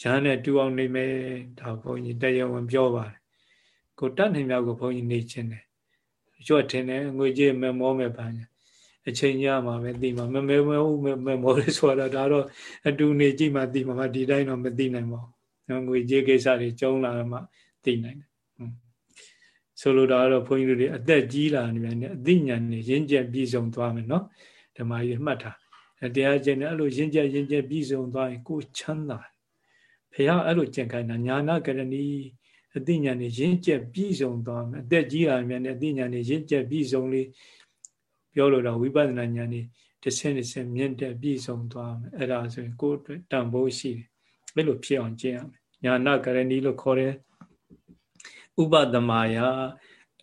ရဟန်းနဲ့တူအောင်နေမယ်ဒါဘုန်းကြီးတရားဝင်ပြောပါတယ်ကိုတတ်နေများကိုဘုန်းကြီးနေခြင်းတယ်ကျွတ်ထင်တယ်ငွေကြေးမမောမယ်ပါညာအချိန်ရမှာပဲသိမှာမမဲမဲဟုတ်မမောလေဆိုတာဒါတော့အတူနေကြည့်မှသိမှာဒီတိုင်းတော့မသိနိုင်ပါဘူးငွေကြေးကိစ္စတွေကျုံလာမှသိနိုင်တယ်ဆိုလိုတာကတော့ဘုန်းကြီးတို့တွေအသက်ကြီးလာနေပြန်အသိဉာဏ်နဲ့ရင့်ကျက်ပြည့်စုံသွားမယ်နော်ဓမ္မကြီးမှတ်တာတရားကျင့်တယ်အဲ့လိုရင့်ကျက်ရင့်ကျက်ပြည့်စုံသွားရင်ကိုချမ်းသာ ဖះအဲ့လိုကျင့်ခိုင်းတာညာနာကရဏီအသိဉာဏ်နဲ့ရင့်ကျက်ပြည့်စုံသွားမယ်အသက်ကြီးလာမြန်တဲ့အသိဉာဏ်နဲ့ရင့်ကျက်ပြည့်စုံလေးပြောလို့တော့ဝိပဿနာဉာဏ်นี่တစ်ဆင့်တစ်ဆင့်မြင့်တက်ပြည့်စုံသွားမယ်အဲ့ဒါဆိုရင်ကိုယ်အတွက်တန်ဖိုးရှိတယ်ဘယ်လိုဖြစ်အောင်ကျင့်ရမလဲညာနာကရဏီလို့ခေါ်တယ်ဥပဒမာယ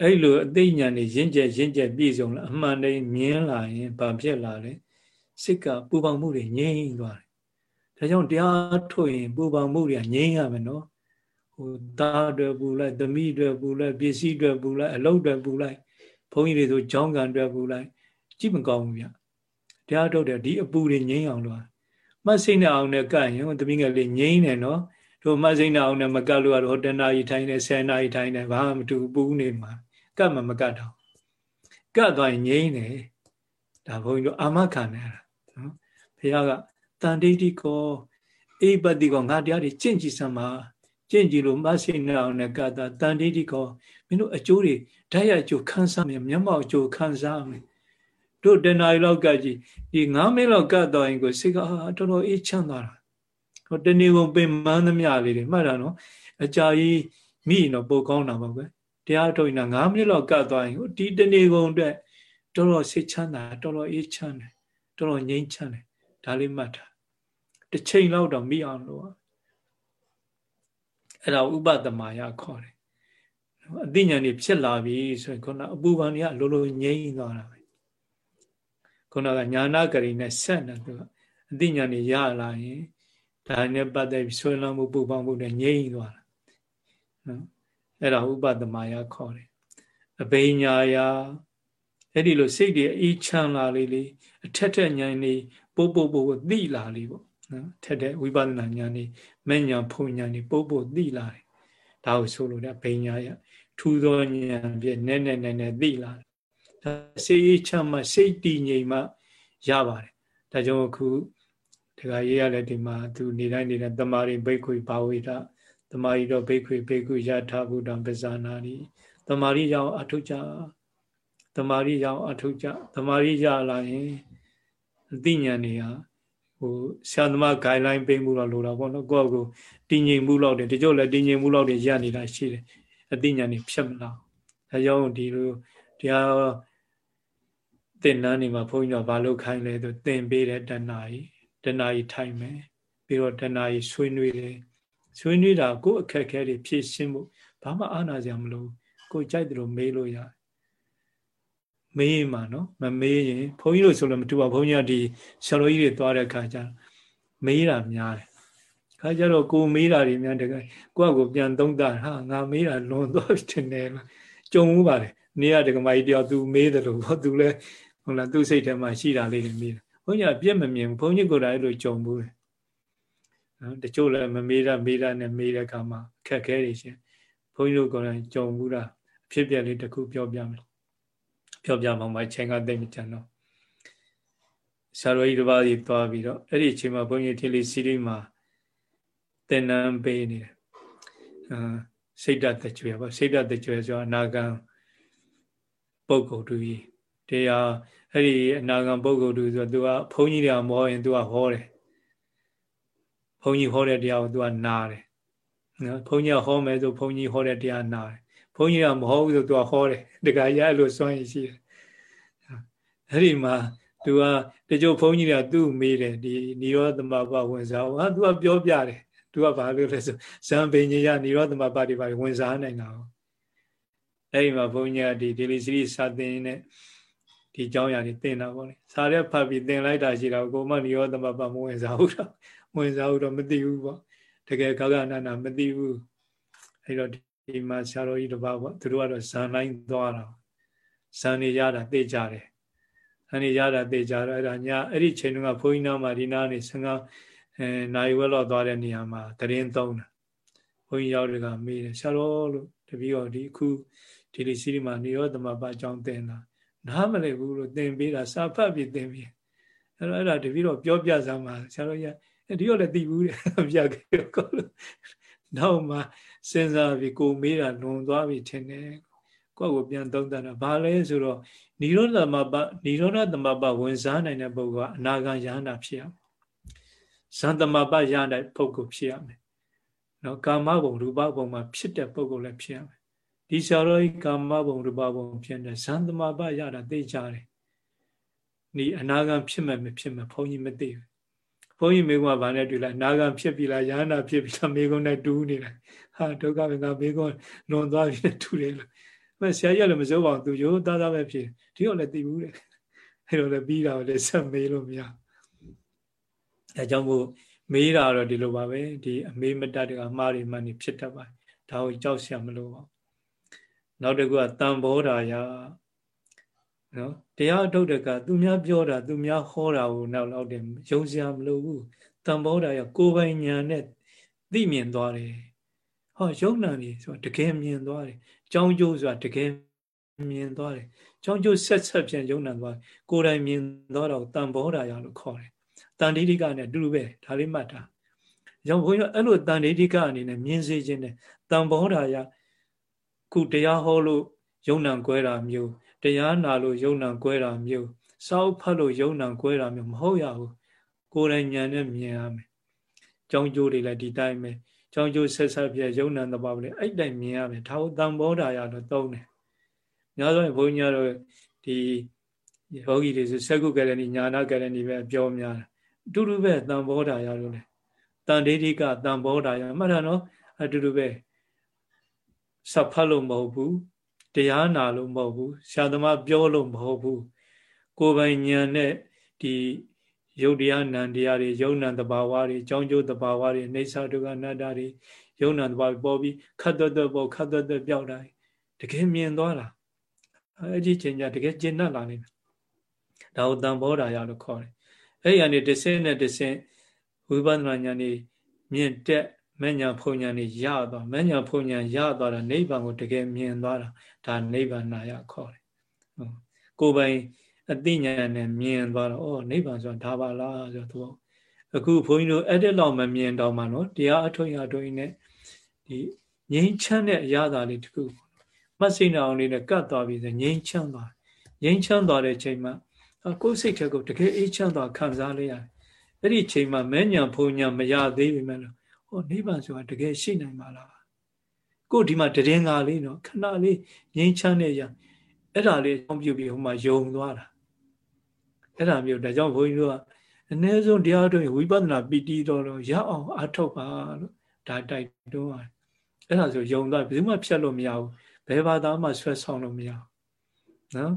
အဲ့လိုအသိဉာဏ်နဲ့ရင့်ကျက်ရင့်ကျက်ပြည့်စုံလာအမှန်တည်းမြင်လာရင်ဘာဖြစ်လာလဲစိတ်ကပူပေါင်းမှုတွေငြိမ့်သွားတယ် ဒါကြောင့်တရားထုတ်ရင်ပူပေါင်းမှုတွေငြိမ့်ရမယ်နော်ဟိုသားတွေပူလိုက်သမီးတွေပူလိုက်ပစ္စည်းတွေပူလိုက်အလုပ်တွေပူလိုက်ဘုန်းကြီးတွေဆိုကြောင်းကန်တွေပူလိုက်ကြည့်မကောင်းဘူးဗျတရားထုတ်တယ်ဒီအပူတွေငြိမ့်အောင်လို့မစိတ်နဲ့အောင်နဲ့ကန့်ရင်သမီးငယ်လေးငြိမ့်နေနော်တို့မစိတ်နဲ့အောင်နဲ့မကတ်လို့ကတော့တဏှာကြီးထိုင်းနေဆယ်နာရီထိုင်းနေဘာမှမတူပူနေမှာကတ်မှမကတ်တော့ကတ်သွားရင်ငြိမ့်နေဒါဘုန်းကြီးတို့အာမခံနေတာနော်ဘုရားက တန်တိတိကောအိပတိကောငါတရားတွေကျင့်ကြည်စမ်းပါကျင့်ကြည်လို့မဆိနေအောင်နဲ့ကတာတန်တိတိကောမင်းတို့အကျိုးတွေဓာတ်ရအကျိုးခံစားမယ်မျက်မှောက်အကျိုးခံစားမယ်တို့တဏှာရီလောက်ကကြည့်ဒီ9မိနစ်လောက်ကတော်ရင်ကိုစိတ်ကတော်တော်အေးချမ်းသွားတာဟိုတနေ့ကုန်ပင်မန်းသမျှလေးတွေမှတ်တာနော်အကြာကြီးမိရင်တော့ပိုကောင်းတာပါပဲတရားထုတ်ရင်9မိနစ်လောက်ကသွားရင်ဒီတနေ့ကုန်အတွက်တော်တော်စိတ်ချမ်းသာတော်တော်အေးချမ်းတယ်တော်တော်ငြိမ်းချမ်းတယ်ဒါလေးမှတ်တာ တစ်ချိန်လောက်တော့မိအောင်လို့အဲ့ဒါဥပဒမာယခေါ်တယ်အသိဉာဏ်တွေဖြစ်လာပြီဆိုရင်ခုနအပူပန်တွေကလိုလိုငြိမ်းသွားတာပဲခုနကညာနာကရိနဲ့ဆက်နေသူအသိဉာဏ်တွေရလာရင်ဒါနဲ့ပတ်သက်ပြီးဆွေးနွေးမှုပူပေါင်းမှုနဲ့ငြိမ်းသွားတာနော်အဲ့ဒါဥပဒမာယခေါ်တယ်အဘိညာယအဲ့ဒီလိုစိတ်တွေအေးချမ်းလာလေလေအထက်ထက်ဉာဏ်တွေပို့ပို့ပို့သိလာလေပေါ့ နော်ထက်တဲ့ဝိပဿနာဉာဏ်တွေမဲ့ဉာဏ်ဖုံဉာဏ်တွေပို့ပို့သိလာတယ်ဒါကိုဆိုလို့တဲ့ဘိညာယထူသောဉာဏ်ဖြင့်နဲ့နဲ့နဲ့နဲ့သိလာတယ်ဒါစိတ်အေးချမ်းမှစိတ်တည်ငြိမ်မှရပါတယ်ဒါကြောင့်အခုဒကာရေးရလည်းဒီမှာသူနေတိုင်းနေတဲ့တမာရင်ဘိက္ခွေဘာဝိဒတမာရီတော့ဘိက္ခွေဘိက္ခုယထာဘုဒ္ဓံပဇာနာတိတမာရီကြောင့်အထုကြတမာရီကြောင့်အထုကြတမာရီရလာရင်အသိဉာဏ်တွေဟာ ဟိုဆရာသမား guideline ပေးမှုတော့လိုတာပေါ့နော်ကိုယ့်ကိုတည်ငြိမ်မှုလောက်တယ်တချို့လည်းတည်ငြိမ်မှုလောက်တွေရနေတာရှိတယ်အသိဉာဏ်တွေဖြတ်မလားဒါကြောင့်ဒီလိုတရားသင်္นานနေမှာဘုန်းကြီးတို့ဘာလို့ခိုင်းလဲဆိုသင်ပေးတဲ့တဏှာကြီးတဏှာကြီးထိုင်မယ်ပြီးတော့တဏှာကြီးဆွေးနွေးတယ်ဆွေးနွေးတာကိုယ်အခက်အခဲတွေဖြည့်ရှင်းဖို့ဘာမှအားနာစရာမလိုကိုယ်ကြိုက်တယ်လို့မေးလို့ရတယ် မေးမှာနော်မမေးရင်ဘုန်းကြီးတို့ဆိုလို့မတူပါဘုန်းကြီးကဒီဆရာတော်ကြီးတွေသွားတဲ့အခါကျမေးတာများတယ်ခါကျတော့ကိုမေးတာတွေများတကယ်ကိုယ့်ကိုပြန်သုံးတာဟာငါမေးတာလွန်သွားပြီတင်တယ်ကြုံမှုပါတယ်နေရတကမကြီးတယောက်သူမေးတယ်လို့ဘောသူလဲဟုတ်လားသူ့စိတ်ထဲမှာရှိတာလေးတွေမေးတယ်ဘုန်းကြီးကပြည့်မမြင်ဘုန်းကြီးကိုယ်တိုင်အဲ့လိုကြုံဘူးတယ်နော်တချို့လည်းမမေးတာမေးတာနဲ့မေးတဲ့အခါမှာအခက်ခဲတွေရှင်ဘုန်းကြီးတို့ကိုယ်တိုင်ကြုံဘူးတာအဖြစ်ပြက်လေးတစ်ခုပြောပြမယ် ပြောပြမှမှချိန်ကသိမကြတော့ဆရာတော်ကြီးတစ်ပါးကြီးသွားပြီးတော့အဲ့ဒီအချိန်မှာဘုန်းကြီးထေလီစီရီမှာသင်္นานပေးနေတယ်အာစိတ်ဓာတ်တကြွယ်ပေါ့စိတ်ဓာတ်တကြွယ်ဆိုအနာဂံပုဂ္ဂိုလ်တူကြီးတရားအဲ့ဒီအနာဂံပုဂ္ဂိုလ်တူဆိုသူကဘုန်းကြီးတွေကမဟောရင်သူကဟောတယ်ဘုန်းကြီးဟောတဲ့တရားကိုသူကနားတယ်နော်ဘုန်းကြီးဟောမယ်ဆိုဘုန်းကြီးဟောတဲ့တရားနားတယ် ဘုန်းကြီးကမဟုတ်ဘူးဆိုသူကဟောတယ်တခါရအဲ့လိုစွန့်ရင်ရှိတယ်အဲ့ဒီမှာသူကတချို့ဘုန်းကြီးတွေကသူ့မေးတယ်ဒီနိရောဓမပဝင်စားဟာသူကပြောပြတယ်သူကဘာလို့လဲဆိုဇံပင်ကြီးရနိရောဓမပတွေပါဝင်စားနိုင်တာဟုတ်အဲ့ဒီမှာဘုန်းကြီးကဒီဒေလီစရီစာသင်နဲ့ဒီเจ้าရာတွေသင်တာပေါ့လေစာရက်ဖတ်ပြီးသင်လိုက်တာရှိတာကိုမနိရောဓမပမဝင်စားဘူးတော့ဝင်စားဘူးတော့မသိဘူးပေါ့တကယ်ကကနာနာမသိဘူးအဲ့တော့ ဒီမှာဆရာတော်ကြီးတစ်ပါးပေါ့သူတို့ကတော့ဇန်လိုင်းသွားတာဇန်နေရတာသိကြတယ်ဇန်နေရတာသိကြတော့အဲ့ဒါညအဲ့ဒီချိန်တုန်းကဘုန်းကြီးနာမှာဒီနာနေဆငါအဲနိုင်ဝဲလောက်သွားတဲ့နေရာမှာတရင်သုံးတာဘုန်းကြီးရောက်တွေကမေးတယ်ဆရာတော်လို့တပည့်တော်ဒီအခုဒီလီစီရီမှာနေရောသမဘာအကြောင်းသင်တာနားမလည်ဘူးလို့သင်ပေးတာစာဖတ်ပြီးသင်ပြီးအဲ့တော့အဲ့ဒါတပည့်တော်ပြောပြစမ်းပါဆရာတော်ကြီးဒီရောလည်းသိဘူးတဲ့ပြခဲ့ကောလို့ နောက်မှစဉ်းစားပြီးကိုမေးတာလွန်သွားပြီထင်တယ်ကိုယ့်ကိုပြန်သုံးသပ်တာဘာလဲဆိုတော့និရောဓသမပនិရောဓသမပဝင်စားနိုင်တဲ့ပုဂ္ဂိုလ်ကအနာဂံယန္တာဖြစ်ရမယ်ဇန်သမပရတဲ့ပုဂ္ဂိုလ်ဖြစ်ရမယ်နော်ကာမဘုံရူပဘုံမှာဖြစ်တဲ့ပုဂ္ဂိုလ်လည်းဖြစ်ရမယ်ဒီဆရာတော်ကြီးကာမဘုံရူပဘုံဖြစ်တဲ့ဇန်သမပရတာသိကြတယ်ဒီအနာဂံဖြစ်မဲ့မဖြစ်မဲ့ဘုန်းကြီးမသိဘူးဘု န်းကြီးမိကုံကဘာနဲ့တွေ့လိုက်အနာဂံဖြစ်ပြီလားယန္တာဖြစ်ပြီလားမိကုံနဲ့တူးနေတယ်ဟာဒုက္ခပဲငါမိကုံလွန်သွားပြီနဲ့တူတယ်လို့မဆရာကြီးလည်းမစိုးပါဘူးသူရိုးသားသားပဲဖြစ်ဒီတော့လည်းသိဘူးတဲ့အဲ့တော့လည်းပြီးတာလည်းဆက်မေးလို့မရအဲကြောင့်မို့မေးတာတော့ဒီလိုပါပဲဒီအမေးမတတ်တဲ့အမှားတွေမှနေဖြစ်တတ်ပါတယ်ဒါကိုကြောက်စရာမလိုပါဘူးနောက်တစ်ခုကတန်ဘောဓာယ နော်တရားထုတ်တဲ့ကသူများပြောတာသူများဟောတာကိုနောက်တော့တယ်ယုံစရာမလိုဘူးတန်ဘောဓာယကိုယ်ပိုင်ညာနဲ့သိမြင်သွားတယ်ဟောယုံနာနေဆိုတကယ်မြင်သွားတယ်ကြောင်းကျိုးဆိုတာတကယ်မြင်သွားတယ်ကြောင်းကျိုးဆက်ဆက်ပြန်ယုံနာသွားကိုယ်တိုင်မြင်သွားတော့တန်ဘောဓာယလို့ခေါ်တယ်တန်ဒိဋ္ဌိကနဲ့အတူတူပဲဒါလေးမှတ်တာကြောင့်ဘုန်းကြီးအဲ့လိုတန်ဒိဋ္ဌိကအနေနဲ့မြင်စေခြင်းနဲ့တန်ဘောဓာယခုတရားဟောလို့ယုံနာကွဲတာမျိုး တရားနာလို့ယုံနာကွဲတာမျိုးစောက်ဖတ်လို့ယုံနာကွဲတာမျိုးမဟုတ်ရဘူးကိုယ်တိုင်ဉာဏ်နဲ့မြင်ရမယ်ကြောင်းကျိုးတွေလည်းဒီတိုင်းပဲကြောင်းကျိုးဆက်ဆက်ပြယုံနာတဘာပဲအဲ့တိုင်မြင်ရမယ်ဒါကိုတန်ဘောဓာရတော့သုံးတယ်များသောဘုန်းကြီးတို့ဒီယောဂီတွေဆိုစကုကရဏီညာနာကရဏီပဲပြောများတယ်အတူတူပဲတန်ဘောဓာရလို့လေတန်ဒိဋ္ဌိကတန်ဘောဓာရမှတ်တာနော်အတူတူပဲစဖတ်လို့မဟုတ်ဘူး တရားနာလို့မဟုတ်ဘူးဆရာသမားပြောလို့မဟုတ်ဘူးကိုယ်ပိုင်ဉာဏ်နဲ့ဒီယုတ်တရားနံတရားတွေယုံနံတဘာဝတွေအကြောင်းကျိုးတဘာဝတွေနေသာဒုက္ခအနတ္တတွေယုံနံတဘာဝပေါ်ပြီးခတ်သွက်ပေါ်ခတ်သွက်ပြောက်တာတကယ်မြင်သွားတာအဲ့ဒီချိန်ကျတကယ်ကျင့်တတ်လာနေတယ်ဒါကိုတန်ဘောဓာရလို့ခေါ်တယ်အဲ့ဒီကနေတစ်ဆင့်နဲ့တစ်ဆင့်ဝိပဿနာဉာဏ်นี่မြင့်တက် မဉ္ဇဏ်ဖုန်ဉဏ်นี่ရသွားမဉ္ဇဏ်ဖုန်ဉဏ်ရသွားတာနိဗ္ဗာန်ကိုတကယ်မြင်သွားတာဒါနိဗ္ဗာန်နာယခေါ်တယ်ကိုယ်ပိုင်အသိဉာဏ်နဲ့မြင်သွားတော့ဩနိဗ္ဗာန်ဆိုတာဒါပါလားဆိုတော့အခုဘုန်းကြီးတို့အဲ့ဒီလောက်မမြင်တော့မှနော်တရားအထုံးရထုံးနဲ့ဒီငြိမ်းချမ်းတဲ့အရာသာလေးတခုမဆိနာအောင်လေးနဲ့ကတ်သွားပြီဆိုငြိမ်းချမ်းသွားငြိမ်းချမ်းသွားတဲ့ချိန်မှာကိုယ်စိတ်ထဲကိုတကယ်အေးချမ်းသွားခံစားလိုက်ရတယ်အဲ့ဒီချိန်မှာမဲညာဖုန်ညာမရသေးပြီမဲ့လို့ ဟောနိဗ္ဗာန်ဆိုတာတကယ်ရှိနိုင်ပါလားကိုဒီမှာတည်ငါလေးနော်ခဏလေးငြိမ်းချမ်းတဲ့ရအဲ့ဒါလေးအကြောင်းပြုပြီးဟိုမှာယုံသွားတာအဲ့ဒါမျိုးဒါကြောင့်ဘုန်းကြီးတို့ကအနည်းဆုံးတရားတွေဝိပဿနာပီတိတော်လို့ရအောင်အထောက်ပါလို့ဒါတိုက်တွန်းပါတယ်အဲ့ဒါဆိုယုံသွားဘယ်သူမှဖြတ်လို့မရဘူးဘယ်ဘာသာမှဆွဲဆောင်လို့မရဘူးနော်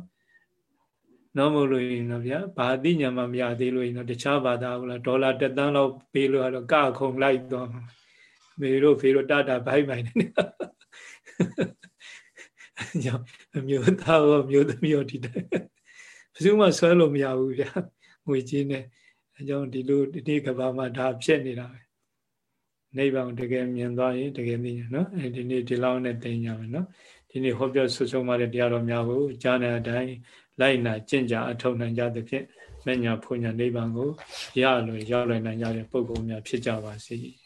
နော်မလို့ရင်တော့ဗျာဘာသိညာမှမရသေးလို့ရင်တော့တခြားဘာသာဟုတ်လားဒေါ်လာတစ်သန်းလောက်ပေးလို့ကတော့ကခုံလိုက်တော့မေတို့ဖေတို့တတာဘိုက်ဘိုင်နေကြောင့်အမျိုးသားရောမျိုးသမီးရောဒီတိုင်းဘယ်သူမှဆွဲလို့မရဘူးဗျာငွေချင်းနဲ့အကြောင်းဒီလိုဒီနေ့ကဘာမှဒါဖြစ်နေတာပဲနိဗ္ဗာန်တကယ်မြင်သွားရင်တကယ်သိညာနော်အဲဒီနေ့ဒီလောက်နဲ့သိညာမယ်နော်ဒီနေ့ဟောပြောဆွဆုံးမတဲ့တရားတော်များကိုကြားတဲ့အတိုင်း လိုက်နာကျင့်ကြအထောက်နိုင်ကြသဖြင့်မညာဖွညာနိဗ္ဗာန်ကိုရလို့ရောက်နိုင်ကြတဲ့ပုဂ္ဂိုလ်များဖြစ်ကြပါစေ။